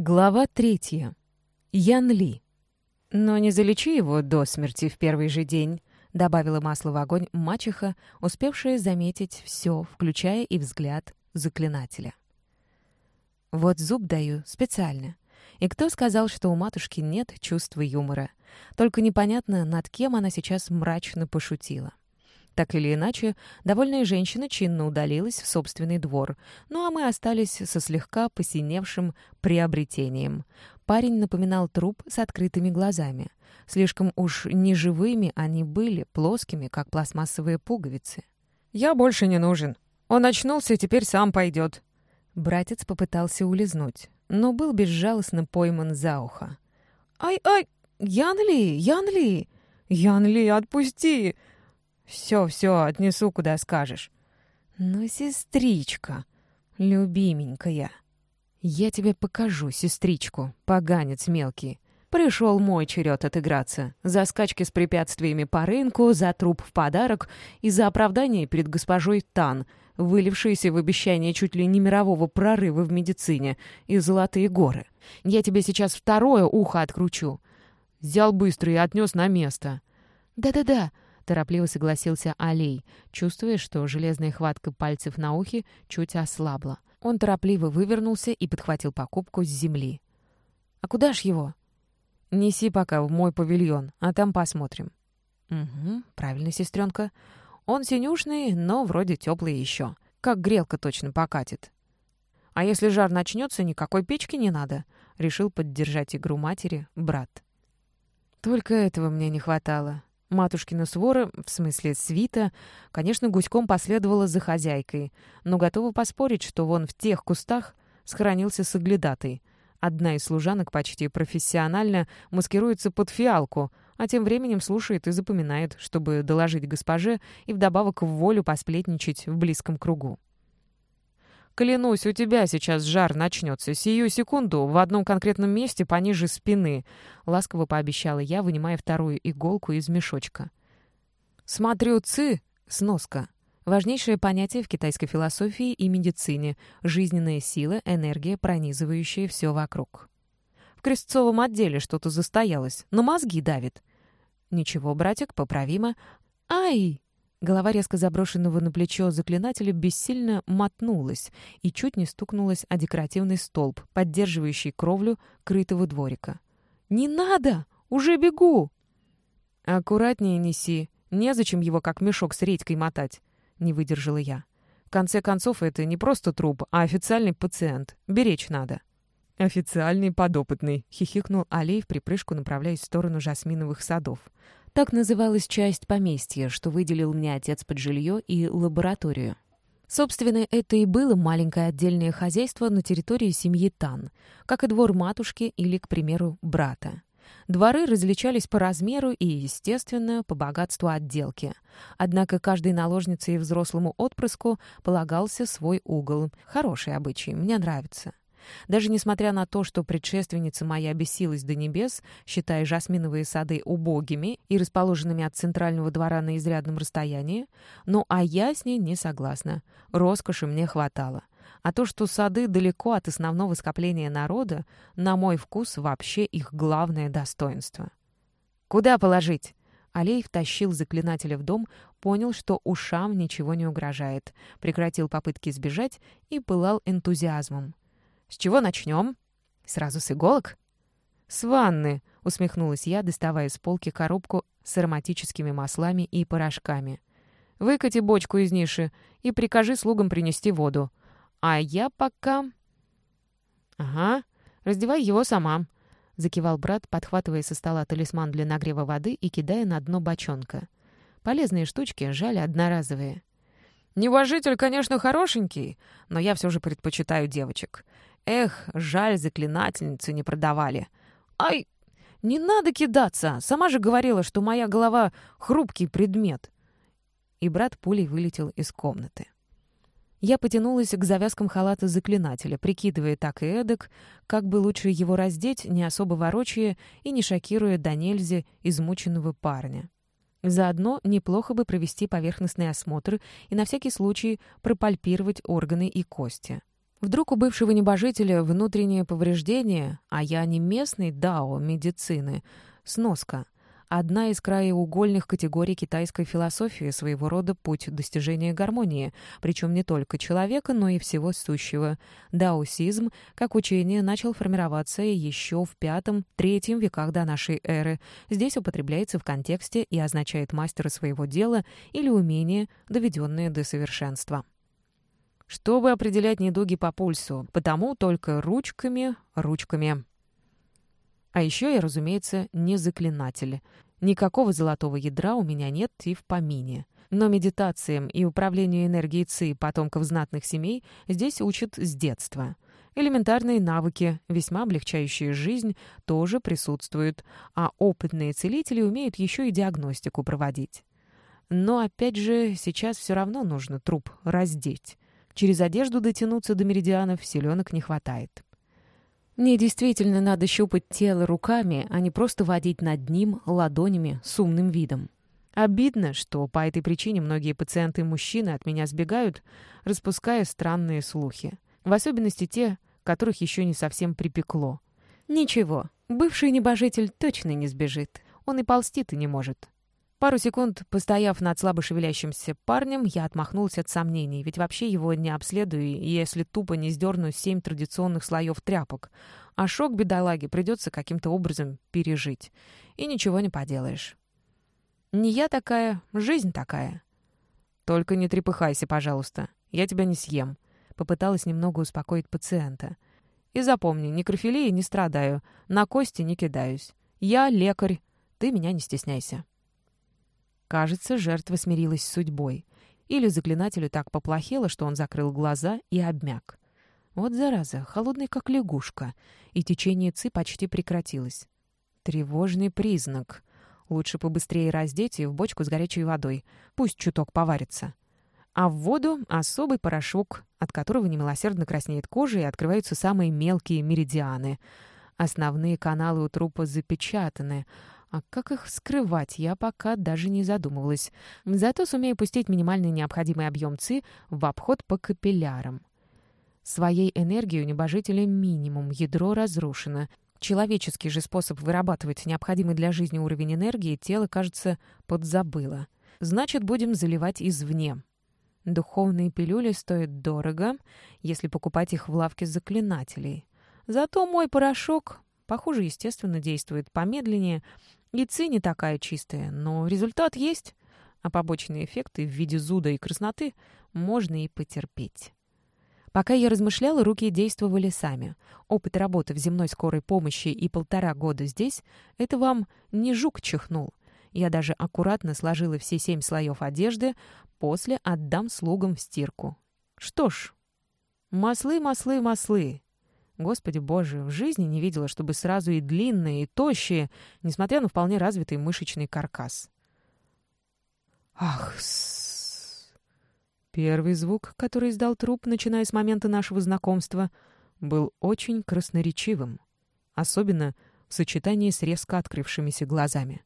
Глава третья. Ян Ли. «Но не залечи его до смерти в первый же день», — добавила масло в огонь мачеха, успевшая заметить все, включая и взгляд заклинателя. «Вот зуб даю специально. И кто сказал, что у матушки нет чувства юмора? Только непонятно, над кем она сейчас мрачно пошутила. Так или иначе, довольная женщина чинно удалилась в собственный двор, ну а мы остались со слегка посиневшим приобретением. Парень напоминал труп с открытыми глазами. Слишком уж неживыми они были, плоскими, как пластмассовые пуговицы. «Я больше не нужен. Он очнулся и теперь сам пойдет». Братец попытался улизнуть, но был безжалостно пойман за ухо. «Ай-ай! Янли! Янли! Янли, отпусти! «Все, все, отнесу, куда скажешь». «Ну, сестричка, любименькая, я тебе покажу сестричку, поганец мелкий». Пришел мой черед отыграться. За скачки с препятствиями по рынку, за труп в подарок и за оправдание перед госпожой Тан, вылившиеся в обещание чуть ли не мирового прорыва в медицине и золотые горы. Я тебе сейчас второе ухо откручу. Взял быстро и отнес на место. «Да-да-да», Торопливо согласился Алей, чувствуя, что железная хватка пальцев на ухе чуть ослабла. Он торопливо вывернулся и подхватил покупку с земли. «А куда ж его?» «Неси пока в мой павильон, а там посмотрим». «Угу, правильно, сестренка. Он синюшный, но вроде теплый еще. Как грелка точно покатит». «А если жар начнется, никакой печки не надо», — решил поддержать игру матери брат. «Только этого мне не хватало. Матушкина свора, в смысле свита, конечно, гуськом последовала за хозяйкой, но готова поспорить, что вон в тех кустах сохранился соглядатый. Одна из служанок почти профессионально маскируется под фиалку, а тем временем слушает и запоминает, чтобы доложить госпоже и вдобавок в волю посплетничать в близком кругу. Клянусь, у тебя сейчас жар начнется. Сию секунду в одном конкретном месте пониже спины», — ласково пообещала я, вынимая вторую иголку из мешочка. «Смотрю, ци!» — сноска. Важнейшее понятие в китайской философии и медицине — жизненная сила, энергия, пронизывающая все вокруг. В крестцовом отделе что-то застоялось, на мозги давит. «Ничего, братик, поправимо». «Ай!» Голова резко заброшенного на плечо заклинателя бессильно мотнулась и чуть не стукнулась о декоративный столб, поддерживающий кровлю крытого дворика. «Не надо! Уже бегу!» «Аккуратнее неси. Незачем его как мешок с редькой мотать», — не выдержала я. «В конце концов, это не просто труп, а официальный пациент. Беречь надо». «Официальный подопытный», — хихикнул Алей в припрыжку, направляясь в сторону жасминовых садов. Так называлась часть поместья, что выделил мне отец под жилье и лабораторию. Собственно, это и было маленькое отдельное хозяйство на территории семьи Тан, как и двор матушки или, к примеру, брата. Дворы различались по размеру и, естественно, по богатству отделки. Однако каждой наложнице и взрослому отпрыску полагался свой угол. Хороший обычай, мне нравится. Даже несмотря на то, что предшественница моя бесилась до небес, считая жасминовые сады убогими и расположенными от центрального двора на изрядном расстоянии, ну а я с ней не согласна. Роскоши мне хватало. А то, что сады далеко от основного скопления народа, на мой вкус вообще их главное достоинство. «Куда положить?» Алеев тащил заклинателя в дом, понял, что ушам ничего не угрожает, прекратил попытки сбежать и пылал энтузиазмом. «С чего начнем?» «Сразу с иголок?» «С ванны», — усмехнулась я, доставая с полки коробку с ароматическими маслами и порошками. «Выкати бочку из ниши и прикажи слугам принести воду. А я пока...» «Ага, раздевай его сама», — закивал брат, подхватывая со стола талисман для нагрева воды и кидая на дно бочонка. «Полезные штучки, жаль, одноразовые». «Неуважитель, конечно, хорошенький, но я все же предпочитаю девочек. Эх, жаль, заклинательницу не продавали. Ай, не надо кидаться. Сама же говорила, что моя голова — хрупкий предмет. И брат пулей вылетел из комнаты. Я потянулась к завязкам халата заклинателя, прикидывая так и эдак, как бы лучше его раздеть, не особо ворочая и не шокируя до нельзя измученного парня. Заодно неплохо бы провести поверхностный осмотр и на всякий случай пропальпировать органы и кости. Вдруг у бывшего небожителя внутреннее повреждение, а я не местный дао медицины, сноска — одна из краеугольных категорий китайской философии, своего рода путь достижения гармонии, причем не только человека, но и всего сущего. Даосизм, как учение, начал формироваться еще в V-III веках до нашей эры. Здесь употребляется в контексте и означает мастера своего дела или умение, доведенное до совершенства чтобы определять недуги по пульсу, потому только ручками, ручками. А еще я, разумеется, не заклинатель. Никакого золотого ядра у меня нет и в помине. Но медитациям и управлению энергией ЦИ потомков знатных семей здесь учат с детства. Элементарные навыки, весьма облегчающие жизнь, тоже присутствуют, а опытные целители умеют еще и диагностику проводить. Но опять же, сейчас все равно нужно труп раздеть. Через одежду дотянуться до меридианов селенок не хватает. Мне действительно надо щупать тело руками, а не просто водить над ним ладонями с умным видом. Обидно, что по этой причине многие пациенты-мужчины от меня сбегают, распуская странные слухи. В особенности те, которых еще не совсем припекло. Ничего, бывший небожитель точно не сбежит. Он и ползти-то не может. Пару секунд, постояв над слабо шевелящимся парнем, я отмахнулся от сомнений, ведь вообще его не обследую, если тупо не сдерну семь традиционных слоев тряпок. А шок бедолаги придется каким-то образом пережить. И ничего не поделаешь. Не я такая, жизнь такая. Только не трепыхайся, пожалуйста. Я тебя не съем. Попыталась немного успокоить пациента. И запомни, некрофилии не страдаю, на кости не кидаюсь. Я лекарь, ты меня не стесняйся. Кажется, жертва смирилась с судьбой. Или заклинателю так поплохело, что он закрыл глаза и обмяк. Вот зараза, холодный как лягушка, и течение ци почти прекратилось. Тревожный признак. Лучше побыстрее раздеть и в бочку с горячей водой. Пусть чуток поварится. А в воду особый порошок, от которого немилосердно краснеет кожа и открываются самые мелкие меридианы. Основные каналы у трупа запечатаны — а как их скрывать, я пока даже не задумывалась. Зато сумею пустить минимальный необходимый объем ЦИ в обход по капиллярам. Своей энергией у небожителя минимум, ядро разрушено. Человеческий же способ вырабатывать необходимый для жизни уровень энергии тело, кажется, подзабыло. Значит, будем заливать извне. Духовные пилюли стоят дорого, если покупать их в лавке заклинателей. Зато мой порошок, похоже, естественно, действует помедленнее, и ци не такая чистая, но результат есть, а побочные эффекты в виде зуда и красноты можно и потерпеть. Пока я размышляла, руки действовали сами. Опыт работы в земной скорой помощи и полтора года здесь — это вам не жук чихнул. Я даже аккуратно сложила все семь слоев одежды, после отдам слугам в стирку. Что ж, маслы, маслы, маслы. Господи боже, в жизни не видела, чтобы сразу и длинные, и тощие, несмотря на вполне развитый мышечный каркас. Ах, с Первый звук, который издал труп, начиная с момента нашего знакомства, был очень красноречивым, особенно в сочетании с резко открывшимися глазами.